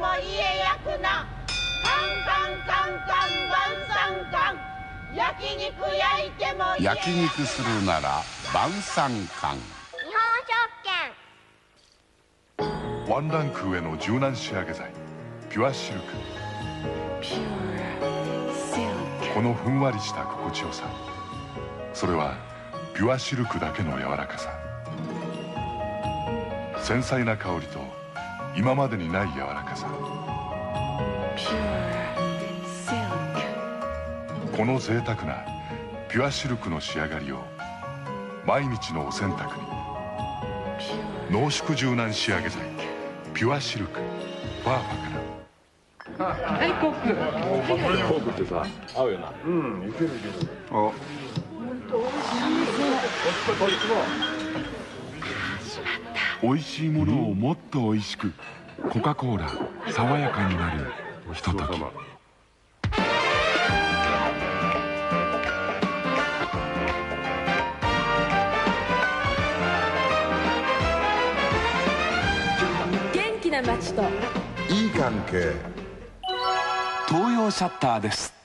も家焼くな。カンカンカンカン晩餐館焼肉焼いても家焼肉するなら晩餐館日本食券。ワンランク上の柔軟仕上げ剤。ピュアシルク。このふんわりした心地よさ。それはピュアシルクだけの柔らかさ。繊細な香りと今までにない柔らかさ。この贅沢なピュアシルクの仕上がりを毎日のお洗濯に。濃縮柔軟仕上げ剤ピュアシルクファーファからフォーク。ってさ合うよな美味しいものをもっと美味しくコカ・コーラ爽やかになるひととき。元気な街と。いい関係。東洋シャッターです